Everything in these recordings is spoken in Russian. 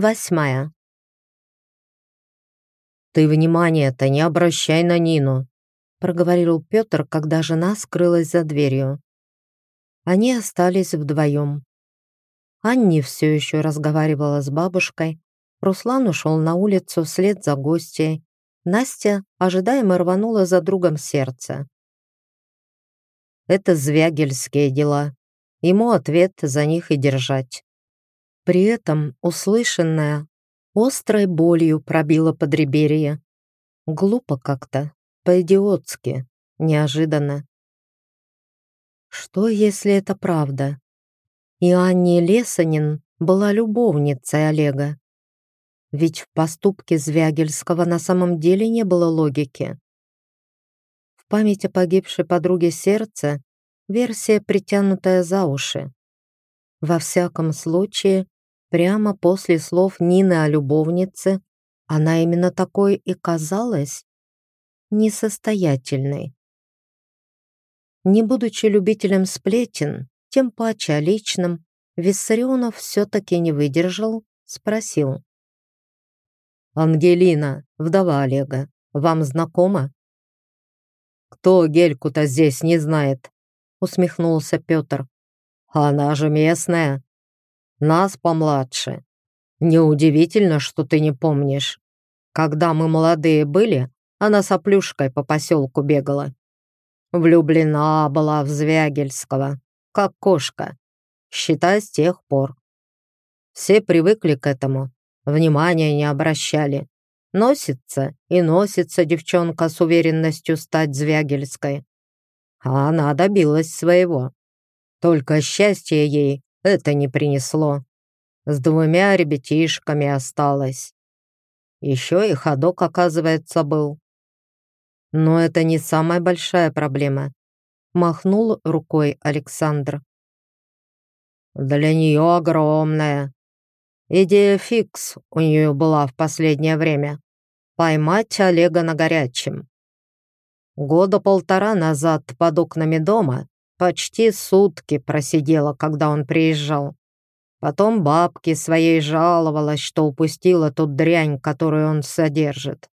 Восьмая. «Ты внимание-то не обращай на Нину», проговорил Петр, когда жена скрылась за дверью. Они остались вдвоем. Анни все еще разговаривала с бабушкой. Руслан ушел на улицу вслед за гостьей. Настя ожидаемо рванула за другом сердце. Это звягельские дела. Ему ответ за них и держать. При этом услышанное острой болью пробило подреберье. Глупо как-то, по-идиотски, неожиданно. Что, если это правда? И Анни Лесанин была любовницей Олега. Ведь в поступке Звягельского на самом деле не было логики. В память о погибшей подруге сердца версия, притянутая за уши. Во всяком случае, прямо после слов Нины о любовнице, она именно такой и казалась несостоятельной. Не будучи любителем сплетен, тем паче о личном, Виссарионов все-таки не выдержал, спросил. «Ангелина, вдова Олега, вам знакома?» «Кто Гельку-то здесь не знает?» усмехнулся Петр. «Она же местная. Нас помладше. Неудивительно, что ты не помнишь. Когда мы молодые были, она с оплюшкой по поселку бегала. Влюблена была в Звягельского, как кошка. Считай, с тех пор. Все привыкли к этому, внимания не обращали. Носится и носится девчонка с уверенностью стать Звягельской. А она добилась своего. Только счастье ей это не принесло. С двумя ребятишками осталось. Еще и ходок, оказывается, был. Но это не самая большая проблема. Махнул рукой Александр. Для нее огромная. Идея фикс у нее была в последнее время. Поймать Олега на горячем. Года полтора назад под окнами дома почти сутки просидела, когда он приезжал. Потом бабке своей жаловалась, что упустила ту дрянь, которую он содержит.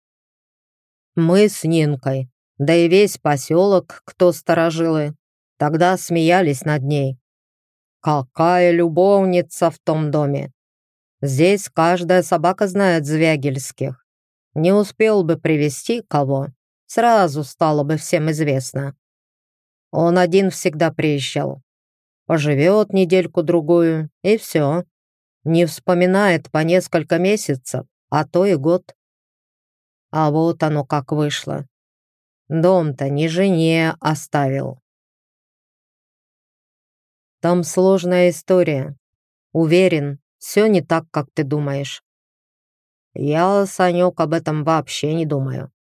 Мы с Нинкой, да и весь поселок, кто сторожилы, тогда смеялись над ней. Какая любовница в том доме! Здесь каждая собака знает звягельских. Не успел бы привести кого, сразу стало бы всем известно. Он один всегда приезжал. Поживет недельку-другую, и все. Не вспоминает по несколько месяцев, а то и год. А вот оно как вышло. Дом-то не жене оставил. Там сложная история. Уверен, все не так, как ты думаешь. Я, Санек, об этом вообще не думаю.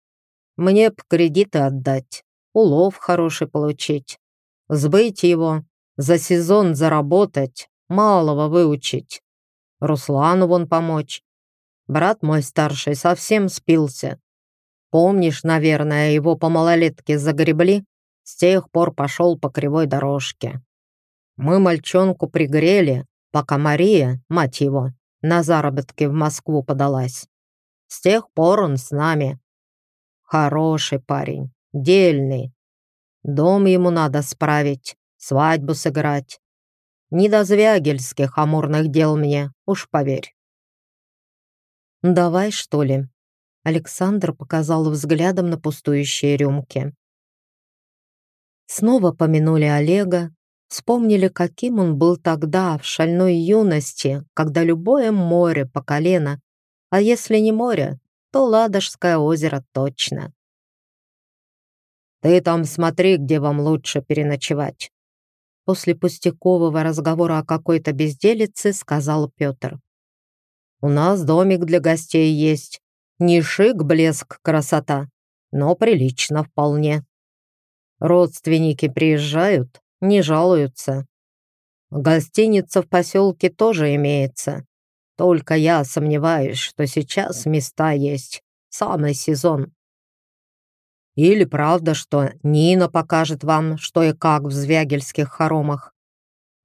Мне б кредиты отдать, улов хороший получить, сбыть его, за сезон заработать, малого выучить. Руслану вон помочь. Брат мой старший совсем спился. Помнишь, наверное, его по малолетке загребли? С тех пор пошел по кривой дорожке. Мы мальчонку пригрели, пока Мария, мать его, на заработки в Москву подалась. С тех пор он с нами. Хороший парень, дельный. Дом ему надо справить, свадьбу сыграть. Не до звягельских амурных дел мне, уж поверь. «Давай, что ли?» Александр показал взглядом на пустующие рюмки. Снова помянули Олега, вспомнили, каким он был тогда, в шальной юности, когда любое море по колено, а если не море, то Ладожское озеро точно. «Ты там смотри, где вам лучше переночевать», после пустякового разговора о какой-то безделице сказал Петр. «У нас домик для гостей есть. Не шик, блеск, красота, но прилично вполне. Родственники приезжают, не жалуются. Гостиница в поселке тоже имеется. Только я сомневаюсь, что сейчас места есть. Самый сезон. Или правда, что Нина покажет вам, что и как в звягельских хоромах.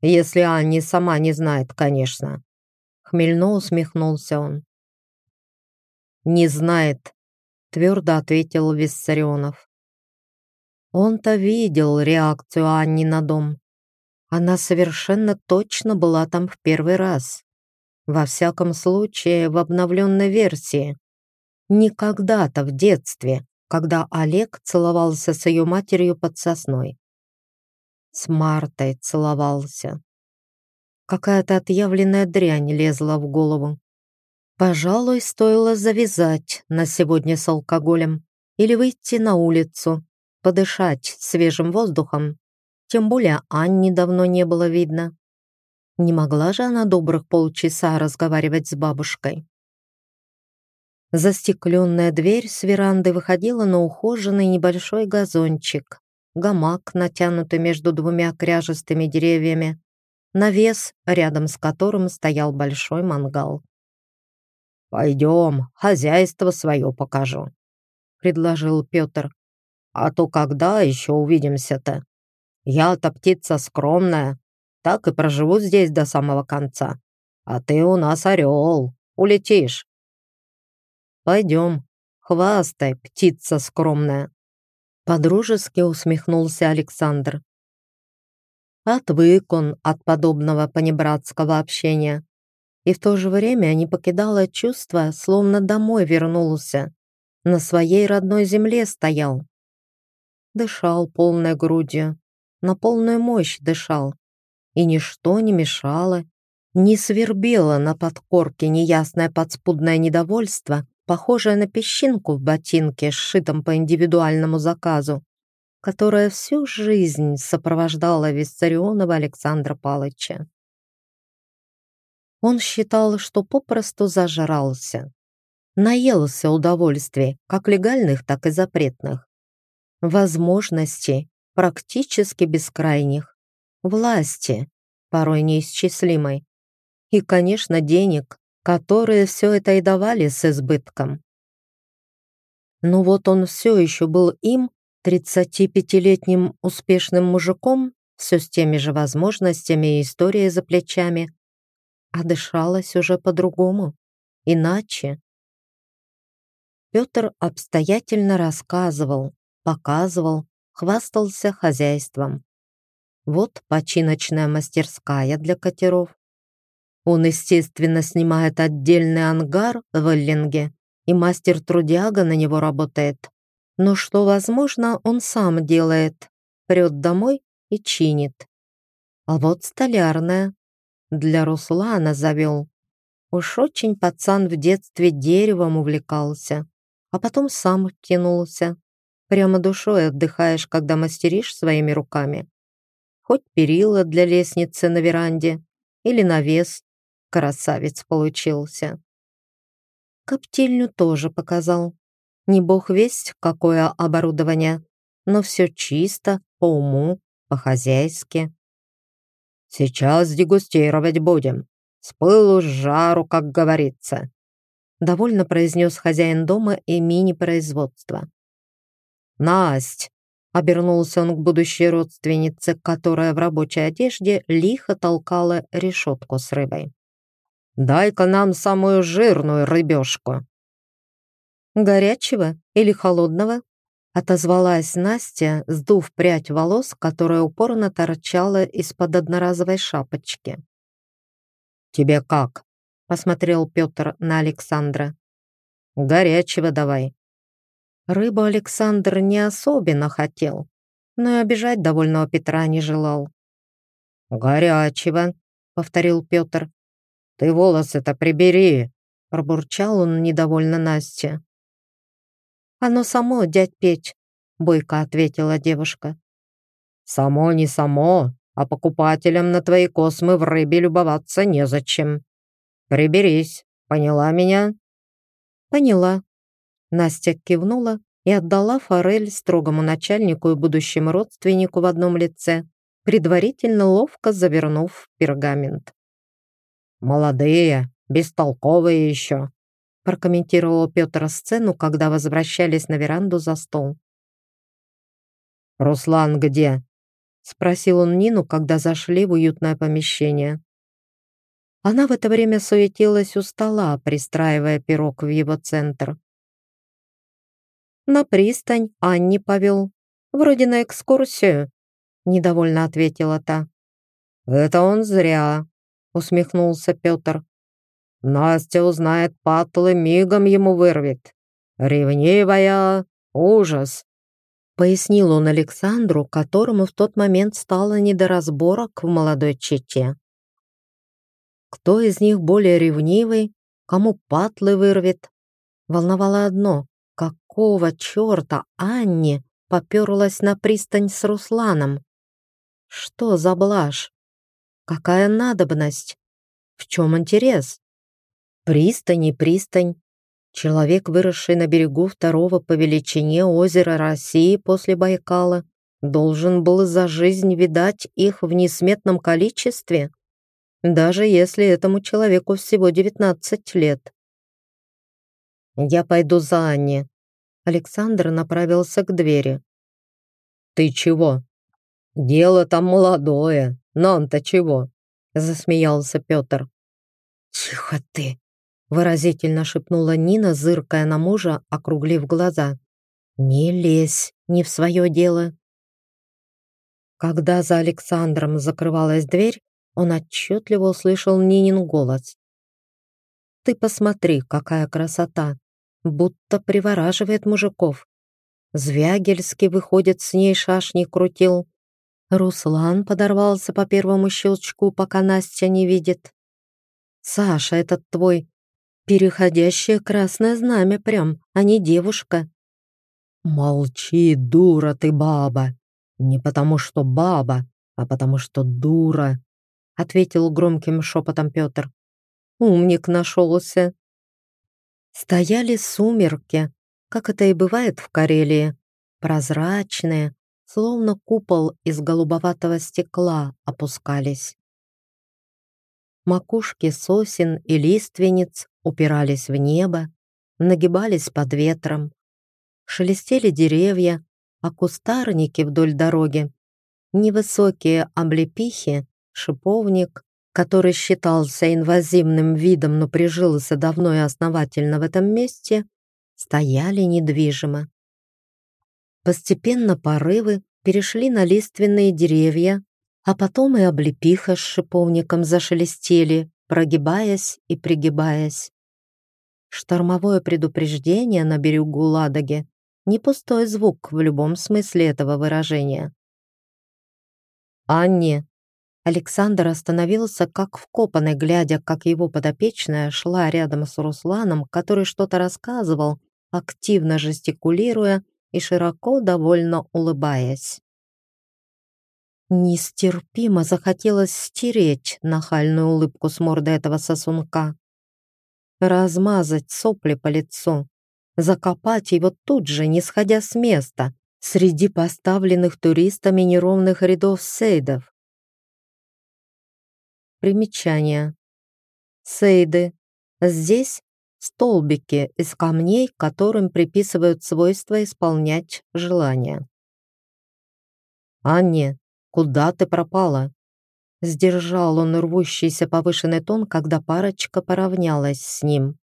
Если Анни сама не знает, конечно. Хмельно усмехнулся он. «Не знает», — твердо ответил Виссарионов. Он-то видел реакцию Анни на дом. Она совершенно точно была там в первый раз. Во всяком случае, в обновленной версии. Не когда-то в детстве, когда Олег целовался с ее матерью под сосной. С Мартой целовался. Какая-то отъявленная дрянь лезла в голову. Пожалуй, стоило завязать на сегодня с алкоголем или выйти на улицу, подышать свежим воздухом. Тем более Анни давно не было видно. Не могла же она добрых полчаса разговаривать с бабушкой. Застекленная дверь с веранды выходила на ухоженный небольшой газончик, гамак, натянутый между двумя кряжестыми деревьями, навес, рядом с которым стоял большой мангал. «Пойдем, хозяйство свое покажу», — предложил Петр. «А то когда еще увидимся-то? Я-то птица скромная, так и проживу здесь до самого конца. А ты у нас орел, улетишь». «Пойдем, хвастай, птица скромная», — подружески усмехнулся Александр. Отвык он от подобного понебратского общения. И в то же время не покидало чувство, словно домой вернулся, на своей родной земле стоял. Дышал полной грудью, на полную мощь дышал, и ничто не мешало, не свербело на подкорке неясное подспудное недовольство, похожее на песчинку в ботинке, сшитом по индивидуальному заказу, которая всю жизнь сопровождала Виссарионова Александра Палыча. Он считал, что попросту зажрался. Наелся удовольствий, как легальных, так и запретных. Возможностей, практически бескрайних. Власти, порой неисчислимой. И, конечно, денег, которые все это и давали с избытком. Но вот он все еще был им, 35-летним успешным мужиком, все с теми же возможностями и историей за плечами, а дышалось уже по-другому, иначе. Петр обстоятельно рассказывал, показывал, хвастался хозяйством. Вот починочная мастерская для катеров. Он, естественно, снимает отдельный ангар в Эллинге, и мастер-трудяга на него работает но что возможно, он сам делает, прет домой и чинит. А вот столярная. Для Руслана завел. Уж очень пацан в детстве деревом увлекался, а потом сам кинулся. Прямо душой отдыхаешь, когда мастеришь своими руками. Хоть перила для лестницы на веранде или навес. Красавец получился. Коптильню тоже показал. Не бог весть, какое оборудование, но все чисто, по уму, по-хозяйски. «Сейчас дегустировать будем. С пылу с жару, как говорится», довольно произнес хозяин дома и мини-производства. «Насть!» — обернулся он к будущей родственнице, которая в рабочей одежде лихо толкала решетку с рыбой. «Дай-ка нам самую жирную рыбешку!» «Горячего или холодного?» Отозвалась Настя, сдув прядь волос, которая упорно торчала из-под одноразовой шапочки. «Тебе как?» — посмотрел Петр на Александра. «Горячего давай». Рыбу Александр не особенно хотел, но и обижать довольного Петра не желал. «Горячего», — повторил Петр. «Ты волосы-то прибери», — пробурчал он недовольно Насте. «Оно само, дядь Петь», — бойко ответила девушка. «Само не само, а покупателям на твои космы в рыбе любоваться незачем. Приберись, поняла меня?» «Поняла». Настя кивнула и отдала форель строгому начальнику и будущему родственнику в одном лице, предварительно ловко завернув пергамент. «Молодые, бестолковые еще», прокомментировал Петр сцену, когда возвращались на веранду за стол. «Руслан где?» — спросил он Нину, когда зашли в уютное помещение. Она в это время суетилась у стола, пристраивая пирог в его центр. «На пристань Анни повел. Вроде на экскурсию», — недовольно ответила та. «Это он зря», — усмехнулся Петр. «Настя узнает патлы, мигом ему вырвет. Ревнивая, ужас!» Пояснил он Александру, которому в тот момент стало не до разборок в молодой чете. Кто из них более ревнивый, кому патлы вырвет? Волновало одно — какого черта Анне поперлась на пристань с Русланом? Что за блажь? Какая надобность? В чем интерес? Пристань и пристань. Человек, выросший на берегу второго по величине озера России после Байкала, должен был за жизнь видать их в несметном количестве, даже если этому человеку всего 19 лет. «Я пойду за Анне». Александр направился к двери. «Ты чего? Дело там молодое, нам-то чего?» засмеялся Петр. «Тихо ты!» выразительно шепнула Нина, зыркая на мужа, округлив глаза. «Не лезь, не в свое дело». Когда за Александром закрывалась дверь, он отчетливо услышал Нинин голос. «Ты посмотри, какая красота! Будто привораживает мужиков. Звягельский, выходит, с ней шашни крутил. Руслан подорвался по первому щелчку, пока Настя не видит. Саша, этот твой переходящее красное знамя прям, а не девушка. Молчи, дура ты, баба. Не потому что баба, а потому что дура, ответил громким шепотом Петр. Умник нашелся. Стояли сумерки, как это и бывает в Карелии, прозрачные, словно купол из голубоватого стекла опускались. Макушки сосен и лиственниц упирались в небо, нагибались под ветром. Шелестели деревья, а кустарники вдоль дороги, невысокие облепихи, шиповник, который считался инвазивным видом, но прижился давно и основательно в этом месте, стояли недвижимо. Постепенно порывы перешли на лиственные деревья, а потом и облепиха с шиповником зашелестели, прогибаясь и пригибаясь. Штормовое предупреждение на берегу Ладоги — не пустой звук в любом смысле этого выражения. «Анне!» Александр остановился как вкопанный, глядя, как его подопечная шла рядом с Русланом, который что-то рассказывал, активно жестикулируя и широко довольно улыбаясь. Нестерпимо захотелось стереть нахальную улыбку с морды этого сосунка. Размазать сопли по лицу, закопать его тут же, не сходя с места, среди поставленных туристами неровных рядов сейдов. Примечание. Сейды. Здесь столбики из камней, которым приписывают свойство исполнять желания. Анне, Куда ты пропала?» Сдержал он рвущийся повышенный тон, когда парочка поравнялась с ним.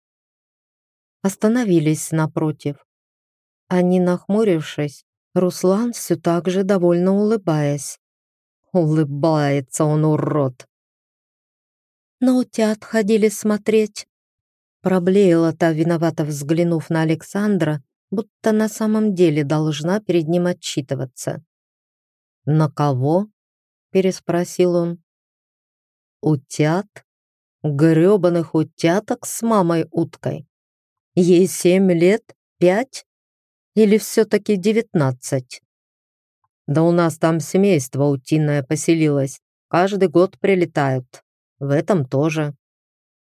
Остановились напротив. Они, нахмурившись, Руслан все так же довольно улыбаясь. Улыбается он, урод. На утят ходили смотреть. Проблеяла та, виновато взглянув на Александра, будто на самом деле должна перед ним отчитываться. «На кого?» — переспросил он. «Утят? Грёбаных утяток с мамой-уткой? Ей семь лет? Пять? Или все-таки девятнадцать?» «Да у нас там семейство утиное поселилось. Каждый год прилетают. В этом тоже.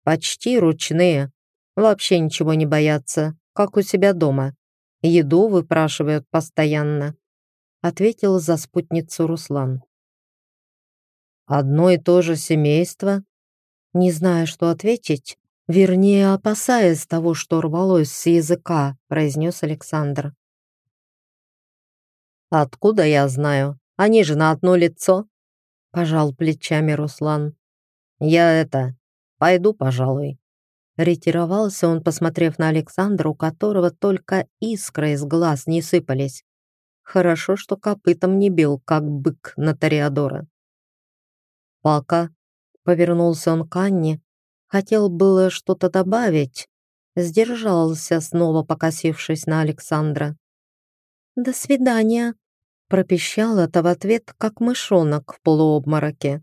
Почти ручные. Вообще ничего не боятся, как у себя дома. Еду выпрашивают постоянно ответил за спутницу Руслан. «Одно и то же семейство?» Не зная, что ответить, вернее, опасаясь того, что рвалось с языка, произнес Александр. «Откуда я знаю? Они же на одно лицо!» Пожал плечами Руслан. «Я это... пойду, пожалуй». Ретировался он, посмотрев на Александра, у которого только искры из глаз не сыпались. Хорошо, что копытом не бил, как бык на Тореадора. «Пока», — повернулся он к Анне, хотел было что-то добавить, сдержался, снова покосившись на Александра. «До свидания», — пропищал это в ответ, как мышонок в полуобмороке.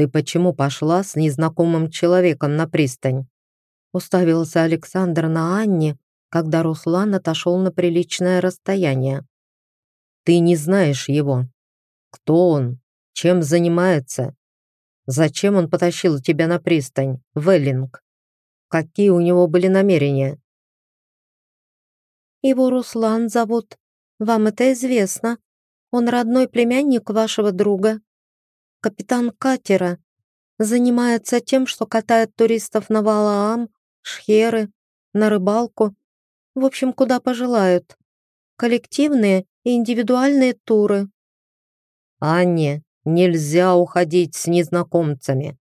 «Ты почему пошла с незнакомым человеком на пристань?» Уставился Александр на Анне, когда Руслан отошел на приличное расстояние. «Ты не знаешь его. Кто он? Чем занимается? Зачем он потащил тебя на пристань, в Эллинг? Какие у него были намерения?» «Его Руслан зовут. Вам это известно. Он родной племянник вашего друга. Капитан катера. Занимается тем, что катает туристов на Валаам, Шхеры, на рыбалку. В общем, куда пожелают. Коллективные и индивидуальные туры. «Анне, нельзя уходить с незнакомцами».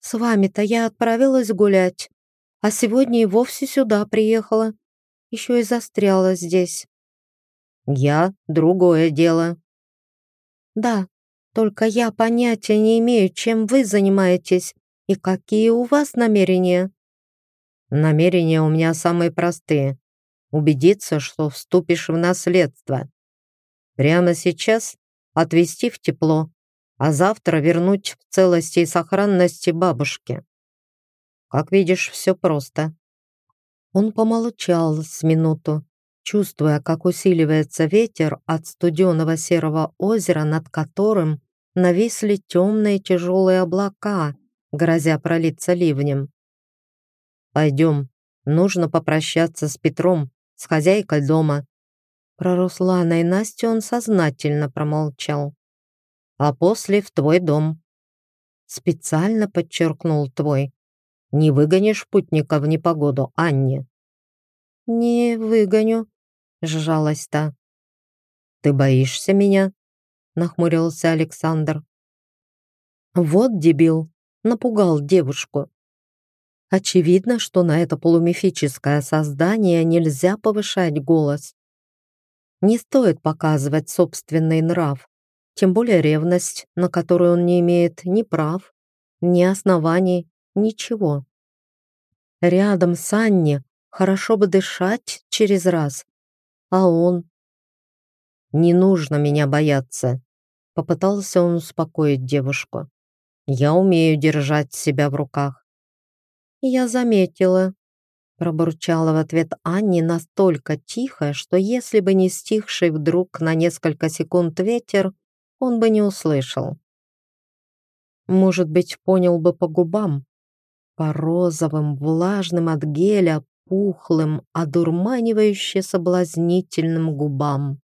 «С вами-то я отправилась гулять, а сегодня и вовсе сюда приехала. Еще и застряла здесь». «Я — другое дело». «Да, только я понятия не имею, чем вы занимаетесь и какие у вас намерения». «Намерения у меня самые простые. Убедиться, что вступишь в наследство. Прямо сейчас отвезти в тепло, а завтра вернуть в целости и сохранности бабушке. Как видишь, все просто». Он помолчал с минуту, чувствуя, как усиливается ветер от студеного серого озера, над которым нависли темные тяжелые облака, грозя пролиться ливнем. «Пойдем, нужно попрощаться с Петром, с хозяйкой дома». Про Руслана и Настю он сознательно промолчал. «А после в твой дом». Специально подчеркнул твой. «Не выгонишь путника в непогоду, Анне?» «Не выгоню», — сжалась та. «Ты боишься меня?» Нахмурился Александр. Вот дебил, напугал девушку. Очевидно, что на это полумифическое создание нельзя повышать голос. Не стоит показывать собственный нрав, тем более ревность, на которую он не имеет ни прав, ни оснований, ничего. Рядом с Анни хорошо бы дышать через раз, а он... Не нужно меня бояться. Попытался он успокоить девушку. «Я умею держать себя в руках». «Я заметила», — пробурчала в ответ Анни настолько тихо, что если бы не стихший вдруг на несколько секунд ветер, он бы не услышал. Может быть, понял бы по губам, по розовым, влажным от геля, пухлым, одурманивающе соблазнительным губам.